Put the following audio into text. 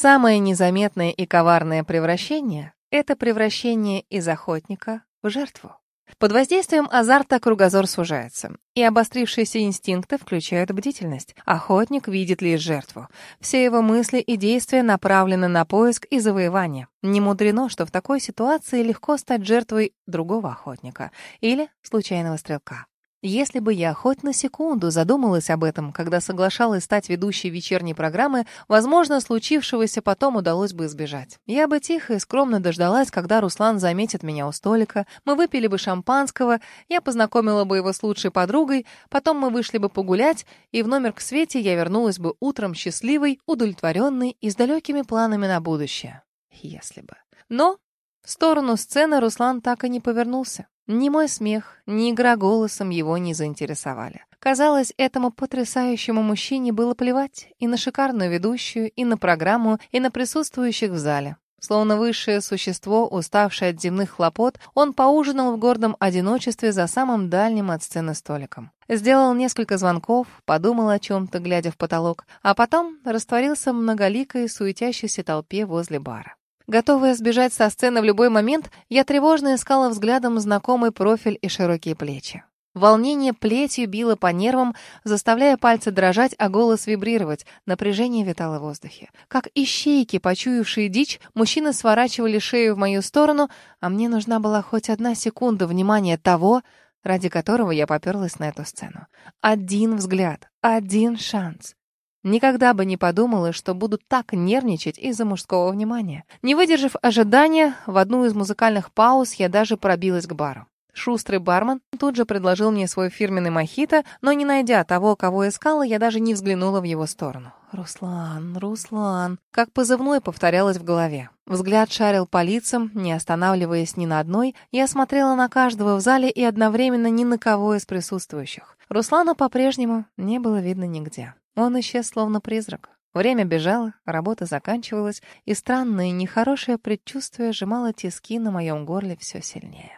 Самое незаметное и коварное превращение — это превращение из охотника в жертву. Под воздействием азарта кругозор сужается, и обострившиеся инстинкты включают бдительность. Охотник видит лишь жертву. Все его мысли и действия направлены на поиск и завоевание. Не мудрено, что в такой ситуации легко стать жертвой другого охотника или случайного стрелка. Если бы я хоть на секунду задумалась об этом, когда соглашалась стать ведущей вечерней программы, возможно, случившегося потом удалось бы избежать. Я бы тихо и скромно дождалась, когда Руслан заметит меня у столика, мы выпили бы шампанского, я познакомила бы его с лучшей подругой, потом мы вышли бы погулять, и в номер к Свете я вернулась бы утром счастливой, удовлетворенной и с далекими планами на будущее. Если бы. Но в сторону сцены Руслан так и не повернулся. Ни мой смех, ни игра голосом его не заинтересовали. Казалось, этому потрясающему мужчине было плевать и на шикарную ведущую, и на программу, и на присутствующих в зале. Словно высшее существо, уставшее от земных хлопот, он поужинал в гордом одиночестве за самым дальним от сцены столиком. Сделал несколько звонков, подумал о чем-то, глядя в потолок, а потом растворился в многоликой, суетящейся толпе возле бара. Готовая сбежать со сцены в любой момент, я тревожно искала взглядом знакомый профиль и широкие плечи. Волнение плетью било по нервам, заставляя пальцы дрожать, а голос вибрировать. Напряжение витало в воздухе. Как ищейки, почуявшие дичь, мужчины сворачивали шею в мою сторону, а мне нужна была хоть одна секунда внимания того, ради которого я поперлась на эту сцену. Один взгляд, один шанс. Никогда бы не подумала, что буду так нервничать из-за мужского внимания. Не выдержав ожидания, в одну из музыкальных пауз я даже пробилась к бару. Шустрый бармен тут же предложил мне свой фирменный мохито, но не найдя того, кого искала, я даже не взглянула в его сторону. «Руслан, Руслан», как позывной повторялось в голове. Взгляд шарил по лицам, не останавливаясь ни на одной, я смотрела на каждого в зале и одновременно ни на кого из присутствующих. Руслана по-прежнему не было видно нигде. Он исчез, словно призрак. Время бежало, работа заканчивалась, и странное, нехорошее предчувствие сжимало тиски на моем горле все сильнее.